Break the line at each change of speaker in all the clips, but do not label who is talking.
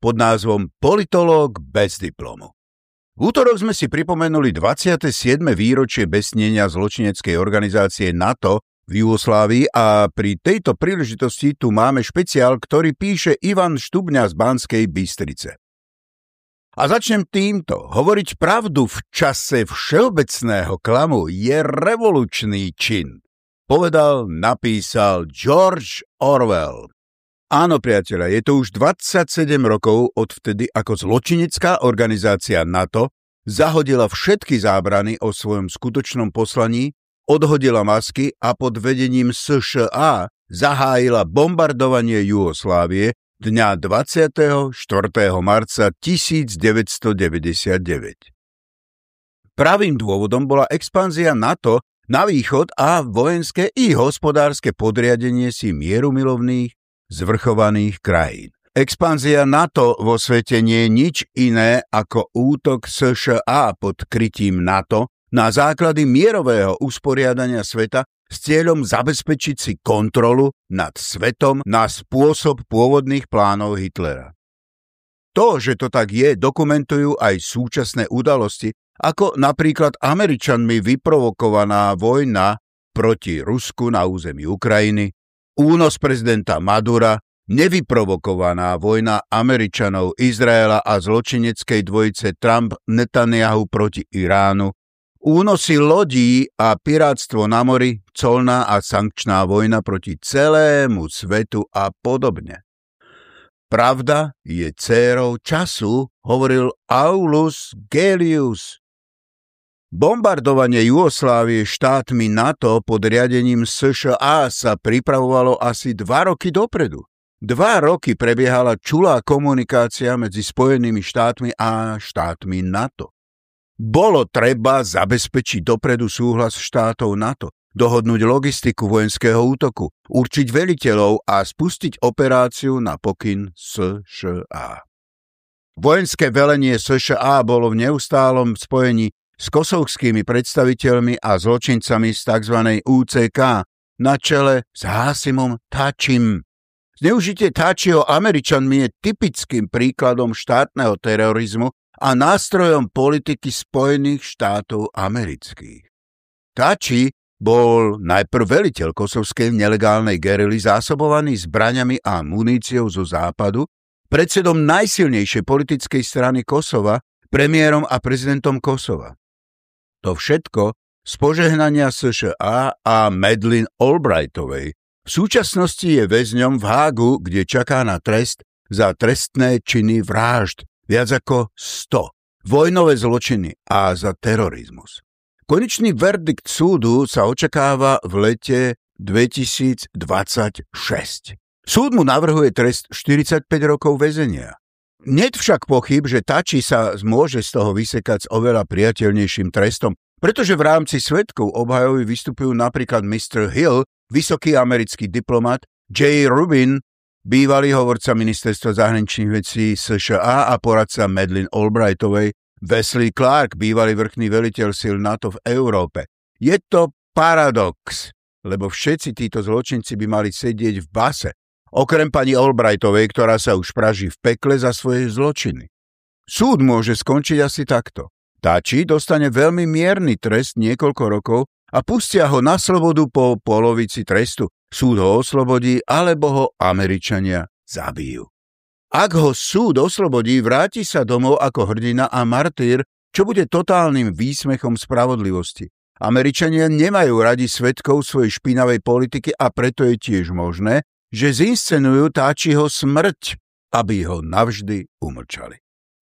pod názvom Politológ bez diplomu. V útorok sme si pripomenuli 27. výročie besnenia zločineckej organizácie NATO v Jugoslávii a pri tejto príležitosti tu máme špeciál, ktorý píše Ivan Štubňa z Banskej Bystrice. A začnem týmto. Hovoriť pravdu v čase všeobecného klamu je revolučný čin. Povedal, napísal George Orwell. Áno, priateľa, je to už 27 rokov od vtedy, ako zločinecká organizácia NATO zahodila všetky zábrany o svojom skutočnom poslaní, odhodila masky a pod vedením SŠA zahájila bombardovanie Jugoslávie dňa 24. marca 1999. Pravým dôvodom bola expanzia NATO na východ a vojenské i hospodárske podriadenie si mierumilovných zvrchovaných krajín. Expanzia NATO vo svete nie je nič iné ako útok SŠA pod krytím NATO na základy mierového usporiadania sveta s cieľom zabezpečiť si kontrolu nad svetom na spôsob pôvodných plánov Hitlera. To, že to tak je, dokumentujú aj súčasné udalosti, ako napríklad Američanmi vyprovokovaná vojna proti Rusku na území Ukrajiny, únos prezidenta Madura, nevyprovokovaná vojna Američanov, Izraela a zločineckej dvojice Trump-Netanyahu proti Iránu, únosy lodí a pirátstvo na mori, colná a sankčná vojna proti celému svetu a podobne. Pravda je dcérou času, hovoril Aulus Gelius, Bombardovanie Jugoslávie štátmi NATO pod riadením SŠA sa pripravovalo asi dva roky dopredu. Dva roky prebiehala čulá komunikácia medzi Spojenými štátmi a štátmi NATO. Bolo treba zabezpečiť dopredu súhlas štátov NATO, dohodnúť logistiku vojenského útoku, určiť veliteľov a spustiť operáciu na pokyn SŠA. Vojenské velenie SŠA bolo v neustálom spojení s kosovskými predstaviteľmi a zločincami z tzv. UCK na čele s Hasimom Tačim. Zneužitie Tačiho Američanmi je typickým príkladom štátneho terorizmu a nástrojom politiky Spojených štátov amerických. Tači bol najprv veliteľ kosovskej nelegálnej gerily zásobovaný zbraňami a muníciou zo západu, predsedom najsilnejšej politickej strany Kosova, premiérom a prezidentom Kosova. To všetko z požehnania SŠA a Medlin Albrightovej. V súčasnosti je väzňom v Hágu, kde čaká na trest za trestné činy vražd, viac ako 100, vojnové zločiny a za terorizmus. Konečný verdikt súdu sa očakáva v lete 2026. Súd mu navrhuje trest 45 rokov väzenia. Net však pochyb, že Tači sa môže z toho vysekať s oveľa priateľnejším trestom, pretože v rámci svetkov obhajovi vystupujú napríklad Mr. Hill, vysoký americký diplomat, J. Rubin, bývalý hovorca ministerstva zahraničných vecí США a poradca Madeleine Albrightovej, Wesley Clark, bývalý vrchný veliteľ sil NATO v Európe. Je to paradox, lebo všetci títo zločinci by mali sedieť v base, Okrem pani Albrightovej, ktorá sa už praží v pekle za svoje zločiny. Súd môže skončiť asi takto. Tači dostane veľmi mierny trest niekoľko rokov a pustia ho na slobodu po polovici trestu. Súd ho oslobodí, alebo ho Američania zabijú. Ak ho súd oslobodí, vráti sa domov ako hrdina a martýr, čo bude totálnym výsmechom spravodlivosti. Američania nemajú radi svetkov svojej špinavej politiky a preto je tiež možné, že zinscenujú Táčiho smrť, aby ho navždy umlčali.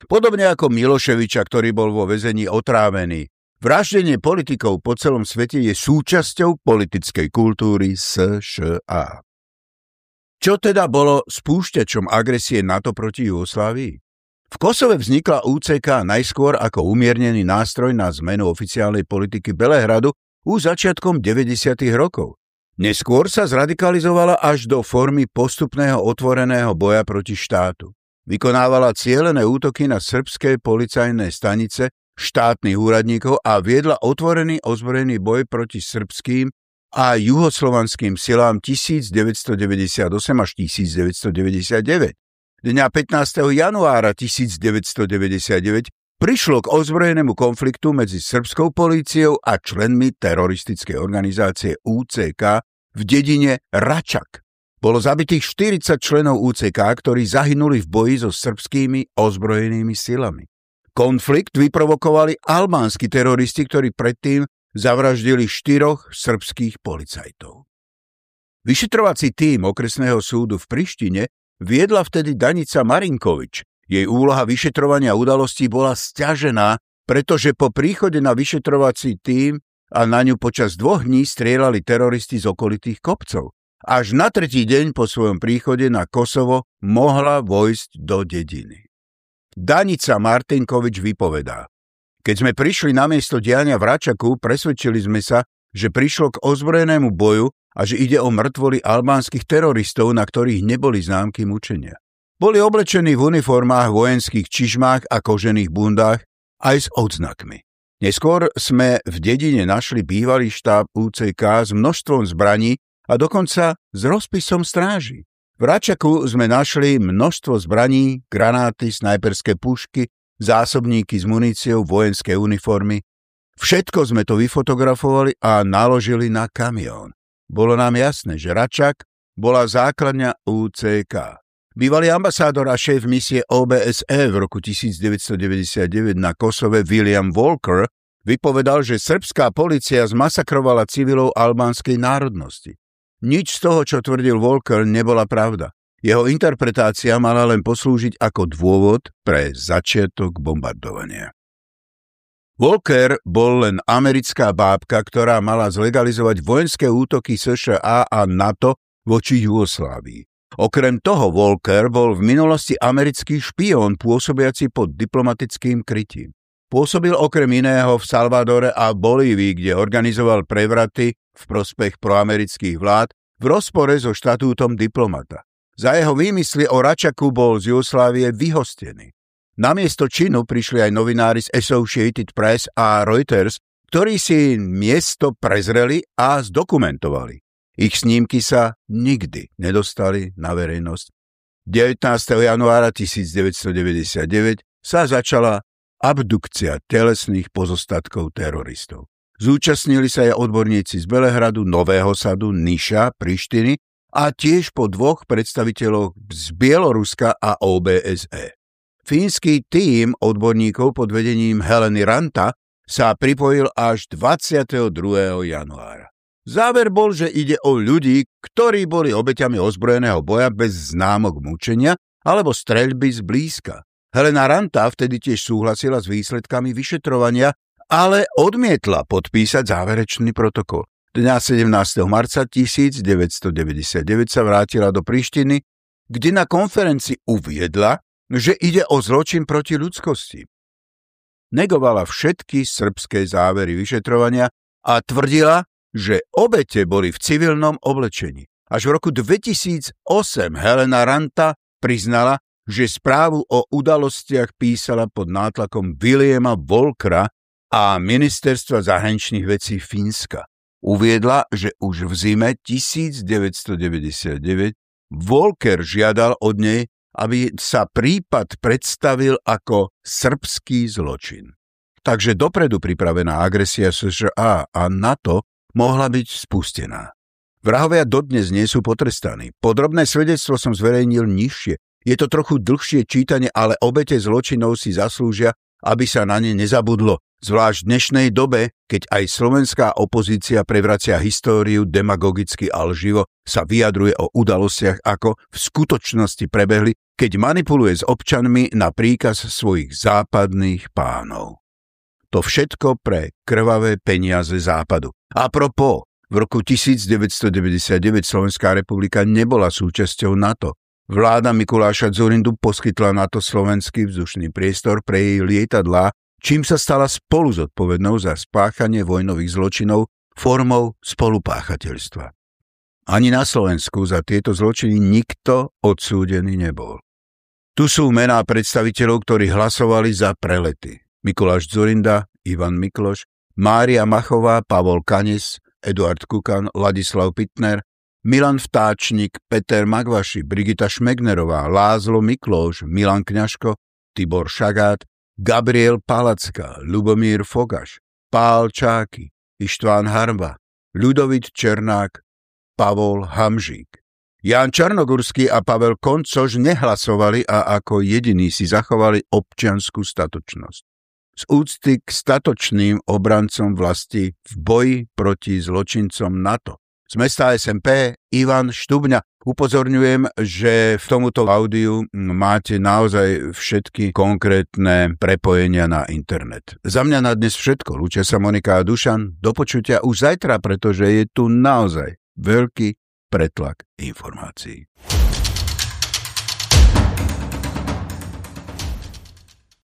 Podobne ako Miloševiča, ktorý bol vo väzení otrávený. Vraždenie politikov po celom svete je súčasťou politickej kultúry SŠA. Čo teda bolo spúšťačom agresie NATO proti Jugoslávii? V Kosove vznikla UCK najskôr ako umiernený nástroj na zmenu oficiálnej politiky Belehradu už začiatkom 90. rokov. Neskôr sa zradikalizovala až do formy postupného otvoreného boja proti štátu. Vykonávala cielené útoky na srbské policajné stanice štátnych úradníkov a viedla otvorený ozbrojený boj proti srbským a juhoslovanským silám 1998 až 1999. Dňa 15. januára 1999 prišlo k ozbrojenému konfliktu medzi srbskou políciou a členmi teroristickej organizácie UCK v dedine Račak. Bolo zabitých 40 členov UCK, ktorí zahynuli v boji so srbskými ozbrojenými silami. Konflikt vyprovokovali albánsky teroristi, ktorí predtým zavraždili štyroch srbských policajtov. Vyšetrovací tým okresného súdu v Prištine viedla vtedy Danica Marinkovič. Jej úloha vyšetrovania udalostí bola stiažená, pretože po príchode na vyšetrovací tým a na ňu počas dvoch dní strieľali teroristi z okolitých kopcov. Až na tretí deň po svojom príchode na Kosovo mohla vojsť do dediny. Danica Martinkovič vypovedá. Keď sme prišli na miesto diania v Račaku, presvedčili sme sa, že prišlo k ozbrojenému boju a že ide o mŕtvoly albánskych teroristov, na ktorých neboli známky mučenia. Boli oblečení v uniformách, vojenských čižmách a kožených bundách aj s odznakmi. Neskôr sme v dedine našli bývalý štáb UCK s množstvom zbraní a dokonca s rozpisom stráži. V Račaku sme našli množstvo zbraní, granáty, snajperské pušky, zásobníky s muníciou, vojenské uniformy. Všetko sme to vyfotografovali a naložili na kamión. Bolo nám jasné, že Račak bola základňa UCK. Bývalý ambasádor a šéf misie OBSE v roku 1999 na Kosove William Walker vypovedal, že srbská policia zmasakrovala civilov albánskej národnosti. Nič z toho, čo tvrdil Walker, nebola pravda. Jeho interpretácia mala len poslúžiť ako dôvod pre začiatok bombardovania. Walker bol len americká bábka, ktorá mala zlegalizovať vojenské útoky США a NATO voči Jugoslávii. Okrem toho Walker bol v minulosti americký špión pôsobiaci pod diplomatickým krytím. Pôsobil okrem iného v Salvadore a Bolívii, kde organizoval prevraty v prospech proamerických vlád v rozpore so štatútom diplomata. Za jeho výmysly o Račaku bol z Jugoslávie vyhostený. Na miesto činu prišli aj novinári z Associated Press a Reuters, ktorí si miesto prezreli a zdokumentovali. Ich snímky sa nikdy nedostali na verejnosť. 19. januára 1999 sa začala abdukcia telesných pozostatkov teroristov. Zúčastnili sa aj odborníci z Belehradu, Nového sadu, Niša, Prištiny a tiež po dvoch predstaviteľoch z Bieloruska a OBSE. Fínsky tím odborníkov pod vedením Heleny Ranta sa pripojil až 22. januára. Záver bol, že ide o ľudí, ktorí boli obeťami ozbrojeného boja bez známok mučenia alebo streľby z blízka. Helena Ranta vtedy tiež súhlasila s výsledkami vyšetrovania, ale odmietla podpísať záverečný protokol. Dňa 17. marca 1999 sa vrátila do Prištiny, kde na konferencii uviedla, že ide o zločin proti ľudskosti. Negovala všetky srbské závery vyšetrovania a tvrdila, že obete boli v civilnom oblečení. Až v roku 2008 Helena Ranta priznala, že správu o udalostiach písala pod nátlakom Williama Volkra a ministerstva zahraničných vecí Fínska. Uviedla, že už v zime 1999 Volker žiadal od nej, aby sa prípad predstavil ako srbský zločin. Takže dopredu pripravená agresia SŽA a NATO mohla byť spustená. Vrahovia dodnes nie sú potrestaní. Podrobné svedectvo som zverejnil nižšie. Je to trochu dlhšie čítanie, ale obete zločinov si zaslúžia, aby sa na ne nezabudlo. Zvlášť v dnešnej dobe, keď aj slovenská opozícia prevracia históriu demagogicky a lživo, sa vyjadruje o udalostiach, ako v skutočnosti prebehli, keď manipuluje s občanmi na príkaz svojich západných pánov. To všetko pre krvavé peniaze západu. A propo, v roku 1999 Slovenská republika nebola súčasťou NATO. Vláda Mikuláša Zurindu poskytla na to slovenský vzdušný priestor pre jej lietadlá, čím sa stala spolu zodpovednou za spáchanie vojnových zločinov formou spolupáchateľstva. Ani na Slovensku za tieto zločiny nikto odsúdený nebol. Tu sú mená predstaviteľov, ktorí hlasovali za prelety. Mikuláš Zurinda, Ivan Mikloš, Mária Machová, Pavol Kanis, Eduard Kukan, Ladislav Pitner, Milan Vtáčnik, Peter Magvaši, Brigita Šmegnerová, Lázlo Miklóš, Milan Kňažko, Tibor Šagát, Gabriel Palacka, Lubomír Fogaš, Pál Čáky, Ištván Harba, Ľudovit Černák, Pavol Hamžík. Jan Čarnogurský a Pavel Koncož nehlasovali a ako jediní si zachovali občianskú statočnosť. Z úcty k statočným obrancom vlasti v boji proti zločincom NATO z mesta SMP Ivan Štubňa. Upozorňujem, že v tomuto audiu máte naozaj všetky konkrétne prepojenia na internet. Za mňa na dnes všetko. Lúčia sa Monika a Dušan. Do počutia už zajtra, pretože je tu naozaj veľký pretlak informácií.